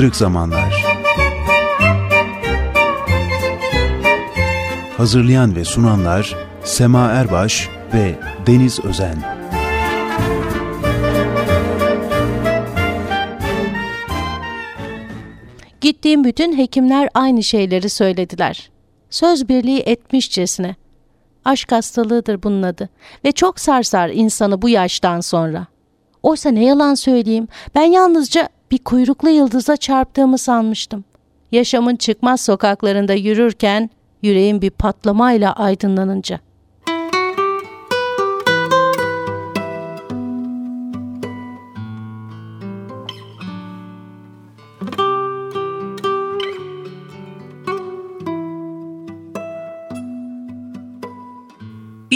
Kırık Zamanlar Hazırlayan ve sunanlar Sema Erbaş ve Deniz Özen Gittiğim bütün hekimler aynı şeyleri söylediler. Söz birliği etmişçesine. Aşk hastalığıdır bunun adı ve çok sarsar insanı bu yaştan sonra. Oysa ne yalan söyleyeyim, ben yalnızca bir kuyruklu yıldıza çarptığımı sanmıştım. Yaşamın çıkmaz sokaklarında yürürken yüreğim bir patlamayla aydınlanınca.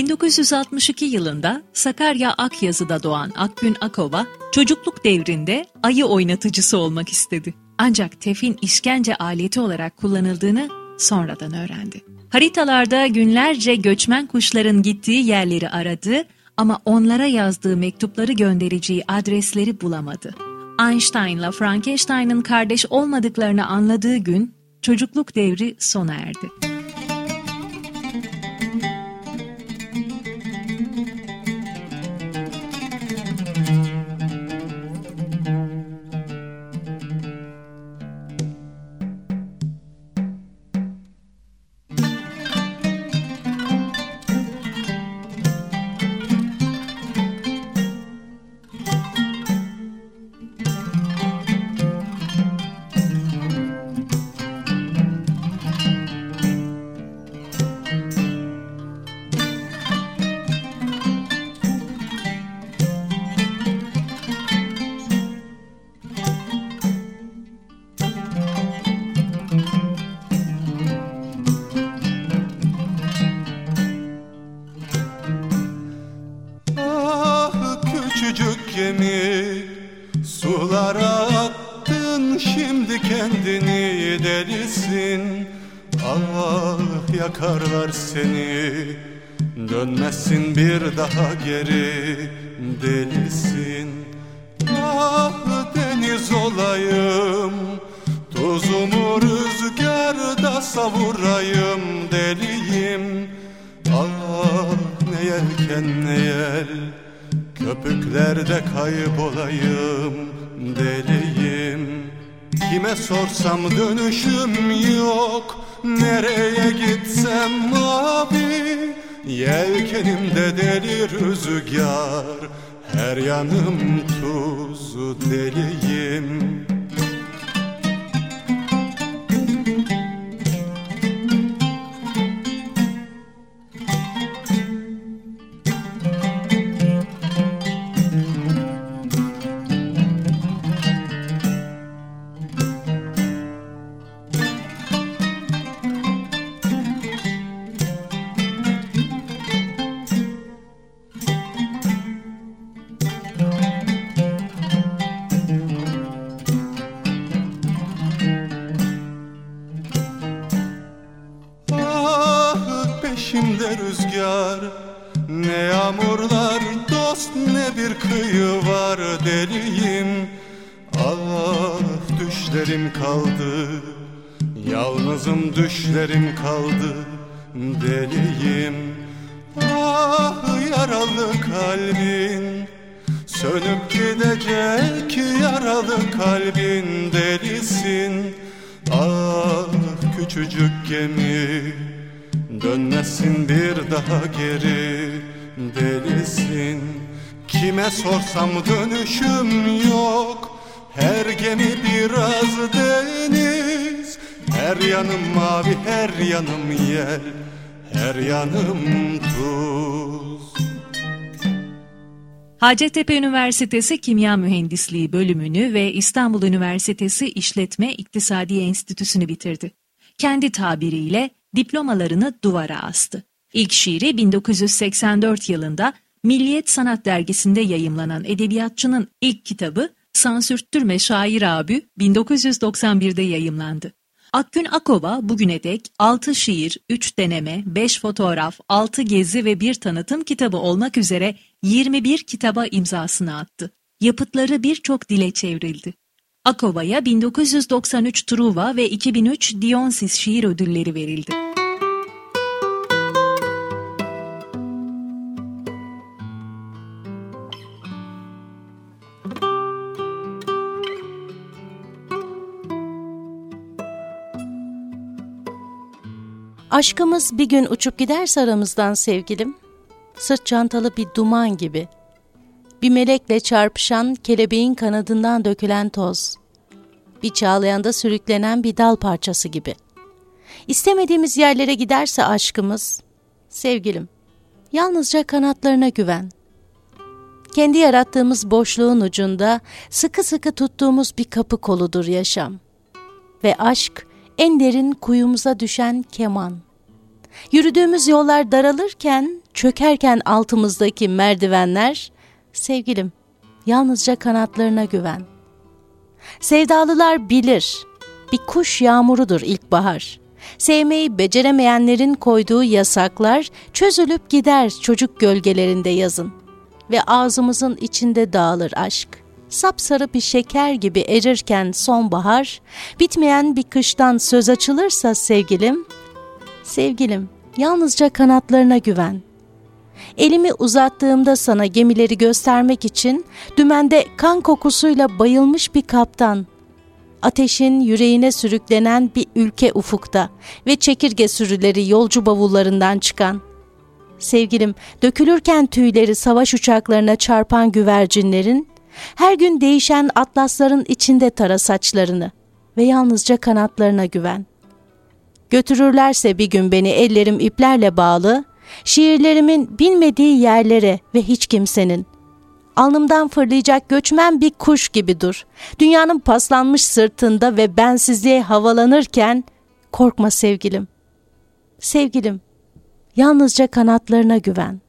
1962 yılında Sakarya Akyazı'da doğan Akgün Akova, çocukluk devrinde ayı oynatıcısı olmak istedi. Ancak tefin işkence aleti olarak kullanıldığını sonradan öğrendi. Haritalarda günlerce göçmen kuşların gittiği yerleri aradı ama onlara yazdığı mektupları göndereceği adresleri bulamadı. Einstein'la Frankenstein'ın kardeş olmadıklarını anladığı gün çocukluk devri sona erdi. seni. Dönmezsin bir daha geri delisin Ah deniz olayım Tuzumu rüzgarda savurayım deliyim. Ah ne yelken ne yel Köpüklerde kaybolayım deliyim. Kime sorsam dönüşüm yanımda 'Yanım tuz. Hacettepe Üniversitesi Kimya Mühendisliği bölümünü ve İstanbul Üniversitesi İşletme İktisadi Enstitüsü'nü bitirdi. Kendi tabiriyle diplomalarını duvara astı. İlk şiiri 1984 yılında Milliyet Sanat Dergisi'nde yayımlanan edebiyatçının ilk kitabı Sansürttürme Şair Abi 1991'de yayımlandı. Akgün Akova bugüne dek 6 şiir, 3 deneme, 5 fotoğraf, 6 gezi ve bir tanıtım kitabı olmak üzere 21 kitaba imzasını attı. Yapıtları birçok dile çevrildi. Akova'ya 1993 Truva ve 2003 Dionsis şiir ödülleri verildi. Aşkımız bir gün uçup giderse aramızdan sevgilim, sırt çantalı bir duman gibi, bir melekle çarpışan kelebeğin kanadından dökülen toz, bir çağlayanda sürüklenen bir dal parçası gibi. İstemediğimiz yerlere giderse aşkımız, sevgilim, yalnızca kanatlarına güven. Kendi yarattığımız boşluğun ucunda sıkı sıkı tuttuğumuz bir kapı koludur yaşam. Ve aşk, en derin kuyumuza düşen keman. Yürüdüğümüz yollar daralırken, çökerken altımızdaki merdivenler, sevgilim, yalnızca kanatlarına güven. Sevdalılar bilir, bir kuş yağmurudur ilkbahar. Sevmeyi beceremeyenlerin koyduğu yasaklar çözülüp gider çocuk gölgelerinde yazın. Ve ağzımızın içinde dağılır aşk sapsarı bir şeker gibi erirken sonbahar, bitmeyen bir kıştan söz açılırsa sevgilim, sevgilim yalnızca kanatlarına güven. Elimi uzattığımda sana gemileri göstermek için dümende kan kokusuyla bayılmış bir kaptan, ateşin yüreğine sürüklenen bir ülke ufukta ve çekirge sürüleri yolcu bavullarından çıkan. Sevgilim, dökülürken tüyleri savaş uçaklarına çarpan güvercinlerin, her gün değişen atlasların içinde tara saçlarını ve yalnızca kanatlarına güven. Götürürlerse bir gün beni ellerim iplerle bağlı, şiirlerimin bilmediği yerlere ve hiç kimsenin. Alnımdan fırlayacak göçmen bir kuş gibi dur. Dünyanın paslanmış sırtında ve bensizliğe havalanırken korkma sevgilim. Sevgilim, yalnızca kanatlarına güven.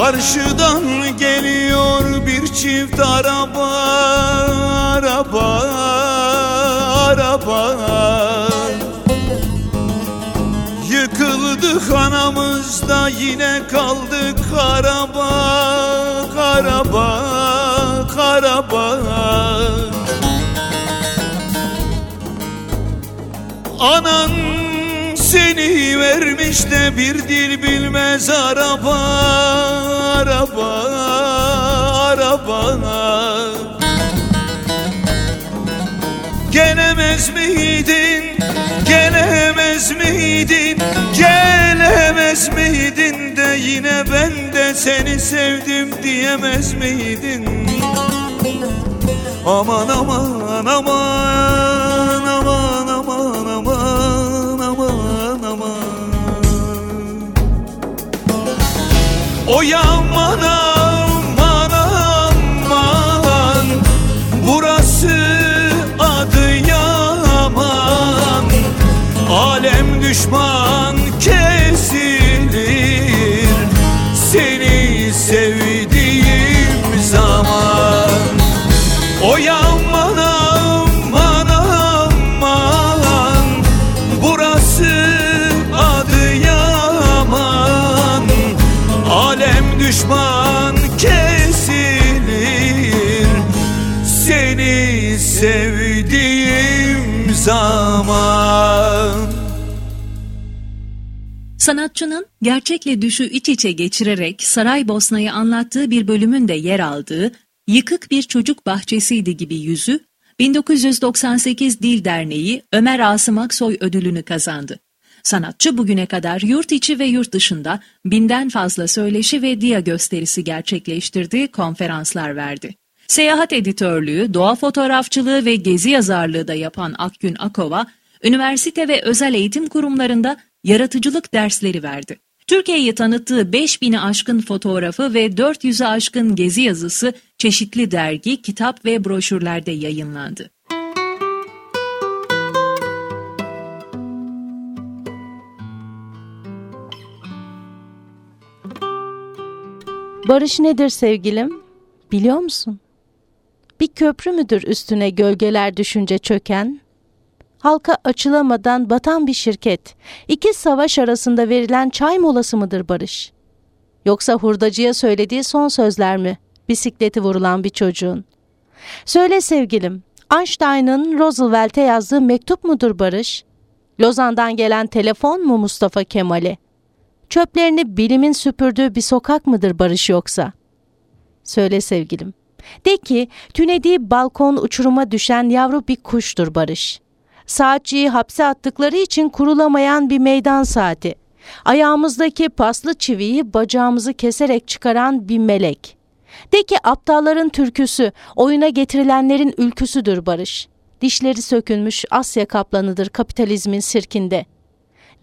Karşıdan geliyor bir çift araba Araba, araba. Yıkıldı kanamızda yine kaldı karaba Karaba, karaba. Anan seni vermiş de bir dil bilmez araba Araba, araba. Gelemez miydin, gelemez miydin Gelemez miydin de yine ben de seni sevdim diyemez miydin? Aman aman aman aman O yaman aman aman Burası adı yaman. Alem düşman Sanatçının gerçekle düşü iç içe geçirerek Saraybosna'yı anlattığı bir bölümün de yer aldığı Yıkık Bir Çocuk Bahçesiydi gibi yüzü, 1998 Dil Derneği Ömer Asım Aksoy ödülünü kazandı. Sanatçı bugüne kadar yurt içi ve yurt dışında binden fazla söyleşi ve dia gösterisi gerçekleştirdi, konferanslar verdi. Seyahat editörlüğü, doğa fotoğrafçılığı ve gezi yazarlığı da yapan Akgün Akova, üniversite ve özel eğitim kurumlarında yaratıcılık dersleri verdi. Türkiye'yi tanıttığı 5000'i aşkın fotoğrafı ve 400'ü aşkın gezi yazısı çeşitli dergi, kitap ve broşürlerde yayınlandı. Barış nedir sevgilim? Biliyor musun? Bir köprü müdür üstüne gölgeler düşünce çöken? Halka açılamadan batan bir şirket, iki savaş arasında verilen çay molası mıdır barış? Yoksa hurdacıya söylediği son sözler mi? Bisikleti vurulan bir çocuğun. Söyle sevgilim, Einstein'ın Roosevelt'e yazdığı mektup mudur barış? Lozan'dan gelen telefon mu Mustafa Kemal'e? Çöplerini bilimin süpürdüğü bir sokak mıdır barış yoksa? Söyle sevgilim. De ki tünediği balkon uçuruma düşen yavru bir kuştur barış. Saatçiyi hapse attıkları için kurulamayan bir meydan saati. Ayağımızdaki paslı çiviyi bacağımızı keserek çıkaran bir melek. De ki aptalların türküsü, oyuna getirilenlerin ülküsüdür barış. Dişleri sökülmüş Asya kaplanıdır kapitalizmin sirkinde.''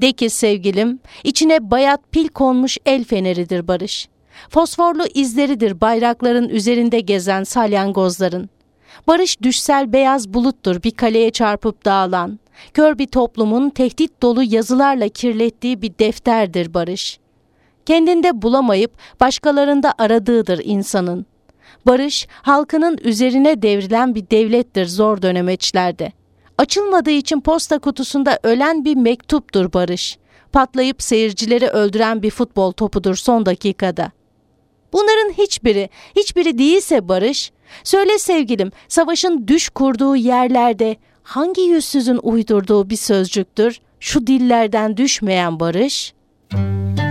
De ki sevgilim, içine bayat pil konmuş el feneridir barış. Fosforlu izleridir bayrakların üzerinde gezen salyangozların. Barış düşsel beyaz buluttur bir kaleye çarpıp dağılan. Kör bir toplumun tehdit dolu yazılarla kirlettiği bir defterdir barış. Kendinde bulamayıp başkalarında aradığıdır insanın. Barış, halkının üzerine devrilen bir devlettir zor dönemeçlerde. Açılmadığı için posta kutusunda ölen bir mektuptur barış. Patlayıp seyircileri öldüren bir futbol topudur son dakikada. Bunların hiçbiri, hiçbiri değilse barış, söyle sevgilim savaşın düş kurduğu yerlerde hangi yüzsüzün uydurduğu bir sözcüktür şu dillerden düşmeyen barış?'' Vazgeçtim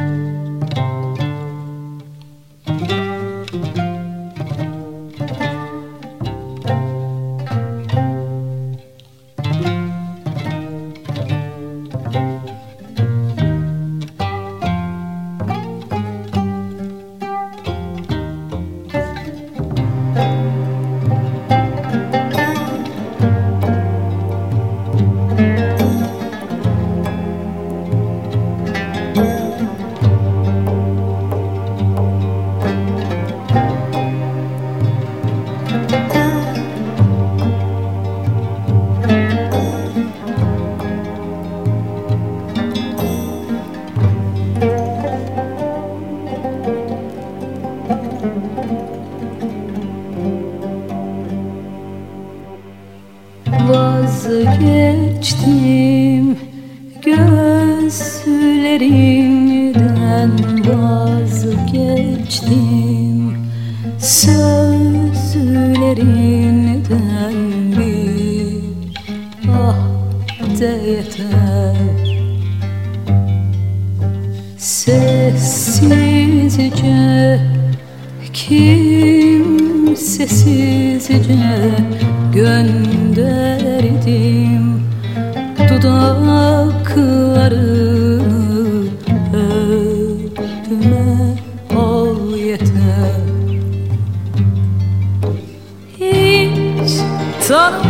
de yeter. Sessizce kimsesizce gönderdim dudaklarını öpme ol yeter. Hiç tanımaz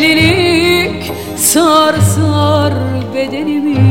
delilik sar sar bedenimi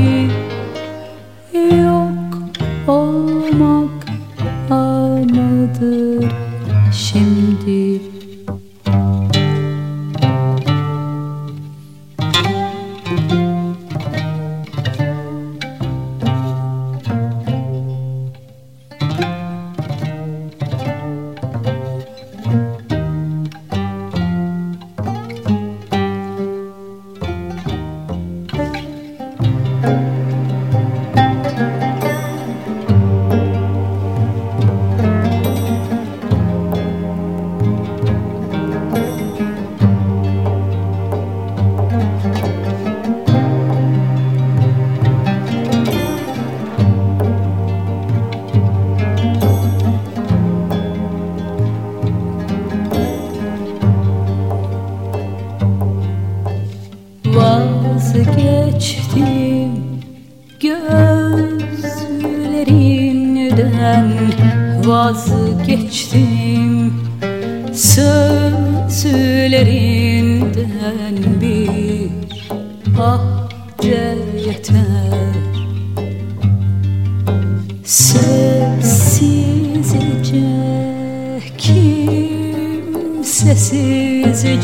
kimsesizce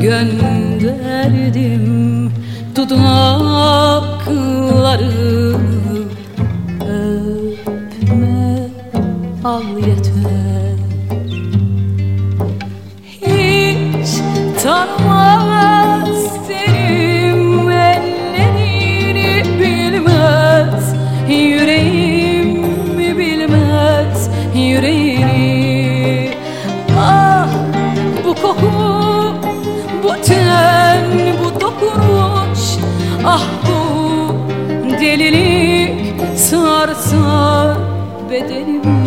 gönderdim. Dudaklarını öpme al yeter delilik sar sar bedenimi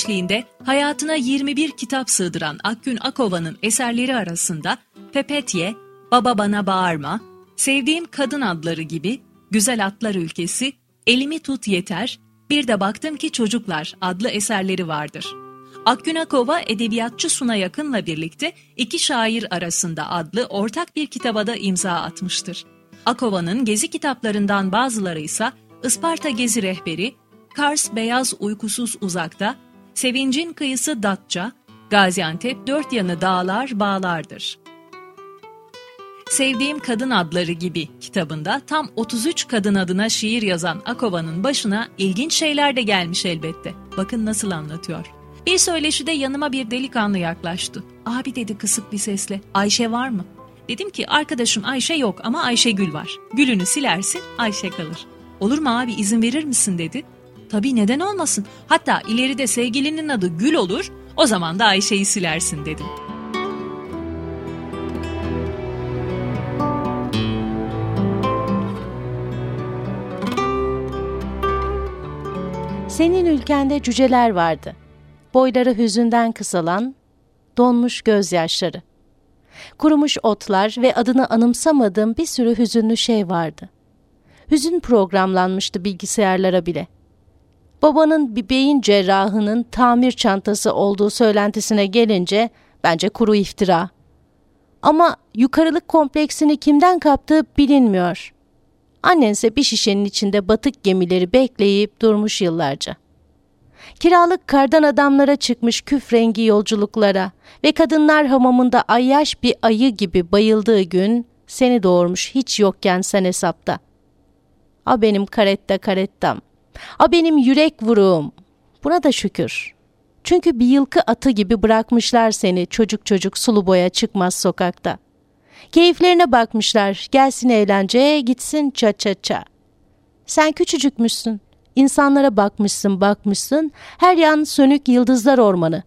eşliğinde hayatına 21 kitap sığdıran Akgün Akova'nın eserleri arasında Pepetye, Baba Bana Bağırma, Sevdiğim Kadın Adları gibi Güzel Atlar Ülkesi, Elimi Tut Yeter, Bir de Baktım Ki Çocuklar adlı eserleri vardır. Akgün Akova edebiyatçı Suna Yakın'la birlikte iki şair arasında adlı ortak bir kitaba da imza atmıştır. Akova'nın gezi kitaplarından bazıları ise Isparta Gezi Rehberi, Kars Beyaz Uykusuz Uzakta, Sevincin kıyısı Datça, Gaziantep dört yanı dağlar bağlardır. Sevdiğim Kadın Adları gibi kitabında tam 33 kadın adına şiir yazan Akova'nın başına ilginç şeyler de gelmiş elbette. Bakın nasıl anlatıyor. Bir söyleşide yanıma bir delikanlı yaklaştı. Abi dedi kısık bir sesle, Ayşe var mı? Dedim ki arkadaşım Ayşe yok ama Ayşegül var. Gülünü silersin Ayşe kalır. Olur mu abi izin verir misin dedi. Tabii neden olmasın. Hatta ileride sevgilinin adı Gül olur o zaman da Ayşe'yi silersin dedim. Senin ülkende cüceler vardı. Boyları hüzünden kısalan, donmuş gözyaşları. Kurumuş otlar ve adını anımsamadığım bir sürü hüzünlü şey vardı. Hüzün programlanmıştı bilgisayarlara bile. Babanın bir beyin cerrahının tamir çantası olduğu söylentisine gelince bence kuru iftira. Ama yukarılık kompleksini kimden kaptığı bilinmiyor. Annense bir şişenin içinde batık gemileri bekleyip durmuş yıllarca. Kiralık kardan adamlara çıkmış küf rengi yolculuklara ve kadınlar hamamında ayyaş bir ayı gibi bayıldığı gün seni doğurmuş hiç yokken sen hesapta. A benim karetta karettam. A benim yürek vuruğum. Buna da şükür. Çünkü bir yılkı atı gibi bırakmışlar seni çocuk çocuk sulu boya çıkmaz sokakta. Keyiflerine bakmışlar. Gelsin eğlence, gitsin ça ça ça. Sen küçücükmüşsün. İnsanlara bakmışsın, bakmışsın. Her yan sönük yıldızlar ormanı.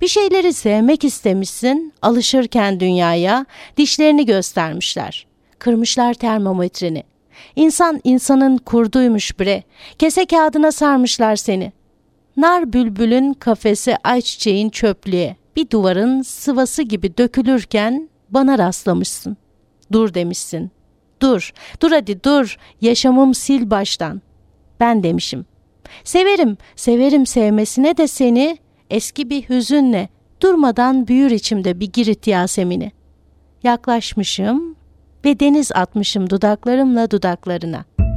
Bir şeyleri sevmek istemişsin. Alışırken dünyaya dişlerini göstermişler. Kırmışlar termometreni. İnsan insanın kurduymuş bre. Kese kağıdına sarmışlar seni. Nar bülbülün kafesi ayçiçeğin çöplüğe. Bir duvarın sıvası gibi dökülürken bana rastlamışsın. Dur demişsin. Dur, dur hadi dur, yaşamım sil baştan. Ben demişim. Severim, severim sevmesine de seni eski bir hüzünle durmadan büyür içimde bir Girit Yasemin'i. Yaklaşmışım ve deniz atmışım dudaklarımla dudaklarına.''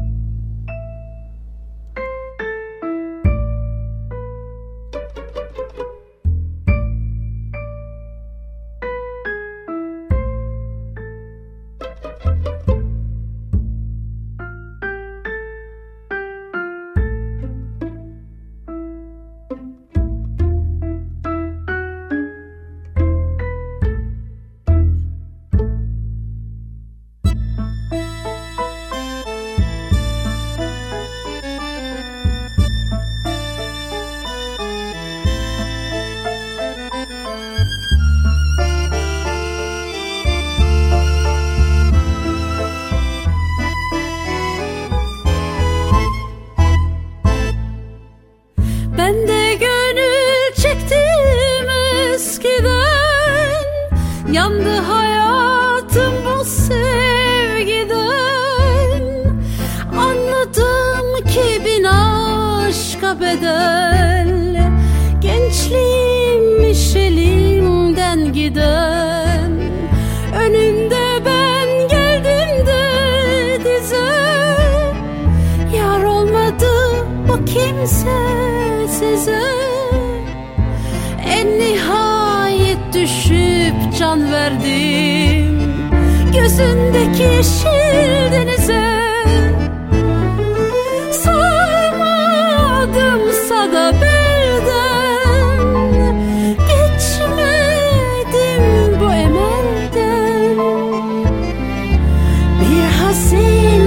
see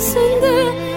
Ne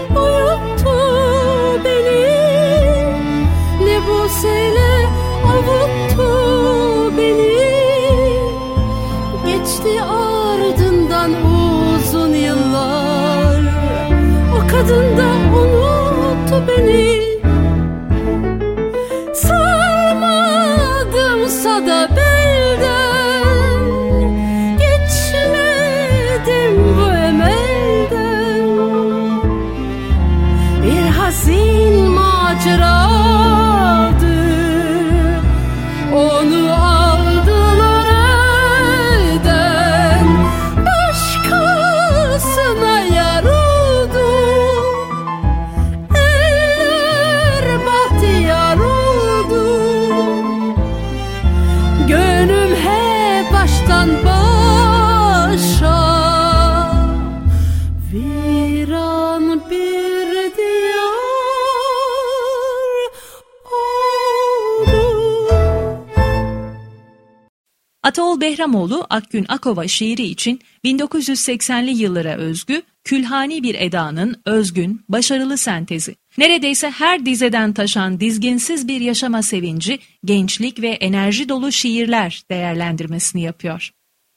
Ataol Behramoğlu Akgün Akova şiiri için 1980'li yıllara özgü külhani bir edanın özgün, başarılı sentezi. Neredeyse her dizeden taşan dizginsiz bir yaşama sevinci, gençlik ve enerji dolu şiirler değerlendirmesini yapıyor.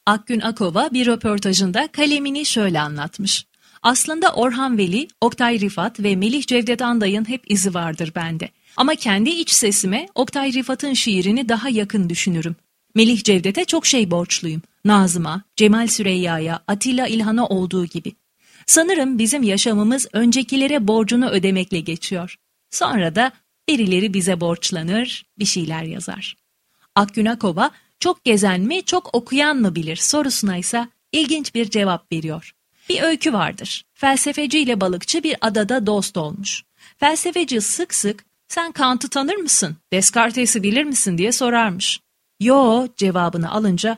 Akgün Akova bir röportajında kalemini şöyle anlatmış. Aslında Orhan Veli, Oktay Rifat ve Melih Cevdet Anday'ın hep izi vardır bende. Ama kendi iç sesime Oktay Rifat'ın şiirini daha yakın düşünürüm. Melih Cevdet'e çok şey borçluyum. Nazım'a, Cemal Süreyya'ya, Atilla İlhan'a olduğu gibi. Sanırım bizim yaşamımız öncekilere borcunu ödemekle geçiyor. Sonra da birileri bize borçlanır, bir şeyler yazar. Akgün Akova, çok gezen mi, çok okuyan mı bilir sorusuna ise ilginç bir cevap veriyor. Bir öykü vardır. Felsefeci ile balıkçı bir adada dost olmuş. Felsefeci sık sık sen Kant'ı tanır mısın, Descartes'i bilir misin diye sorarmış. Yo cevabını alınca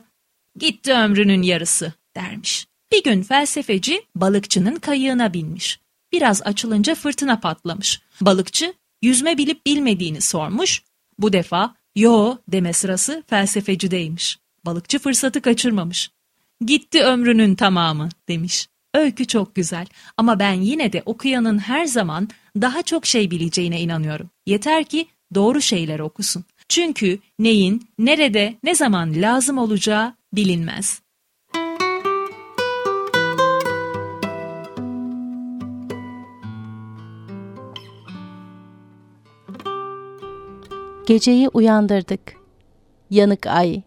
gitti ömrünün yarısı dermiş. Bir gün felsefeci balıkçının kayığına binmiş. Biraz açılınca fırtına patlamış. Balıkçı yüzme bilip bilmediğini sormuş. Bu defa yo deme sırası felsefecideymiş. Balıkçı fırsatı kaçırmamış. Gitti ömrünün tamamı demiş. Öykü çok güzel ama ben yine de okuyanın her zaman daha çok şey bileceğine inanıyorum. Yeter ki doğru şeyler okusun. Çünkü neyin, nerede, ne zaman lazım olacağı bilinmez. Geceyi uyandırdık. Yanık ay.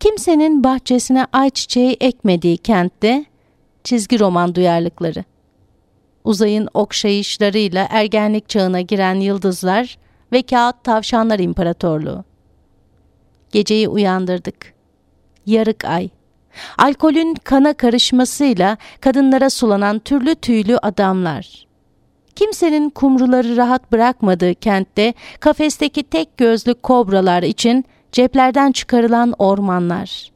Kimsenin bahçesine ayçiçeği ekmediği kentte çizgi roman duyarlılıkları. Uzayın okşayışlarıyla ergenlik çağına giren yıldızlar ve kağıt tavşanlar imparatorluğu. Geceyi uyandırdık. Yarık ay. Alkolün kana karışmasıyla kadınlara sulanan türlü tüylü adamlar. Kimsenin kumruları rahat bırakmadığı kentte kafesteki tek gözlü kobralar için ceplerden çıkarılan ormanlar.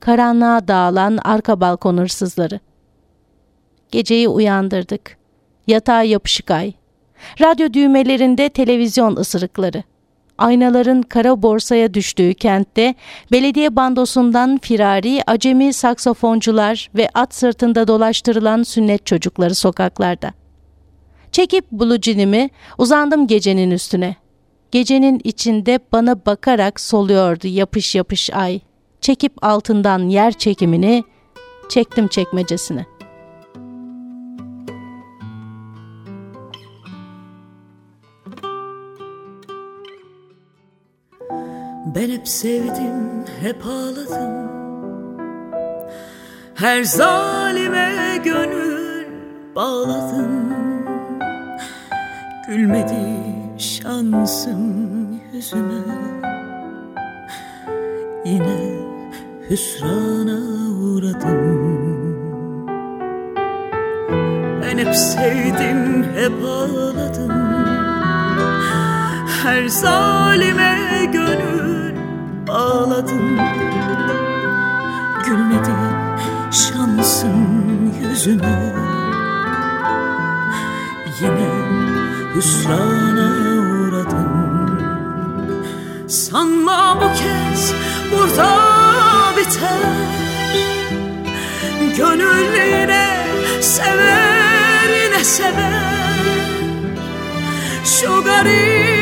Karanlığa dağılan arka balkon hırsızları. Geceyi uyandırdık. Yatağa yapışık ay. Radyo düğmelerinde televizyon ısırıkları. Aynaların kara borsaya düştüğü kentte belediye bandosundan firari acemi saksafoncular ve at sırtında dolaştırılan sünnet çocukları sokaklarda. Çekip bulucinimi uzandım gecenin üstüne. Gecenin içinde bana bakarak soluyordu yapış yapış ay. Çekip altından yer çekimini çektim çekmecesine. Ben hep sevdim, hep ağladım. Her zalime gönül bağladım. Gülmedi şansım yüzüme. Yine hüsrana uğradım. Ben hep sevdim, hep ağladım. Her zalime bağladım Gülmedi şansım yüzüme. Yine hüsrana uğradım Sanma bu kez burada biter. Gönül yine sever yine sever. Şu garip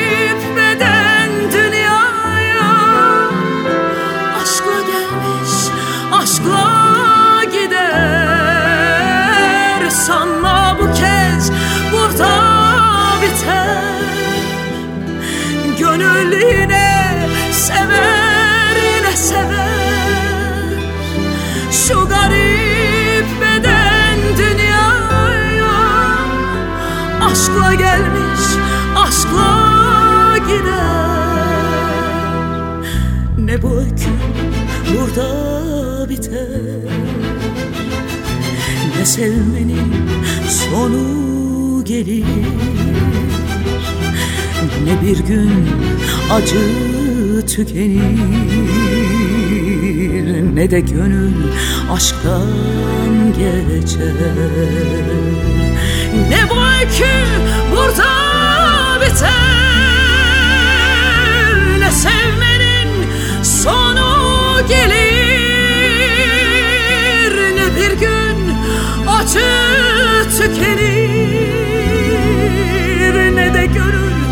gider. Ne bu öykü burada biter? Ne sevmenin sonu gelir? Ne bir gün acı tükenir? Ne de gönül aşktan geçer? Ne bu öykü burada biter gelir. Ne bir gün acı tükenir Ne de gönül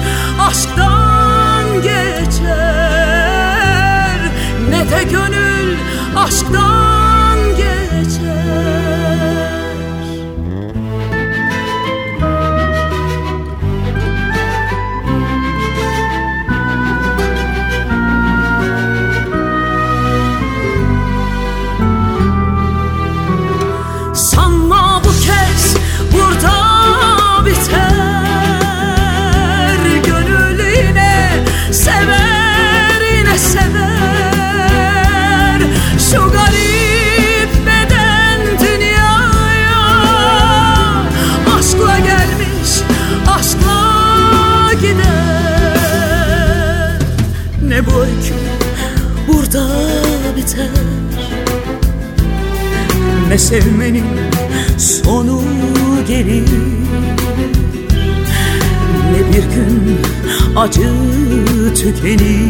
aşktan geçer. Ne de gönül aşktan tükenir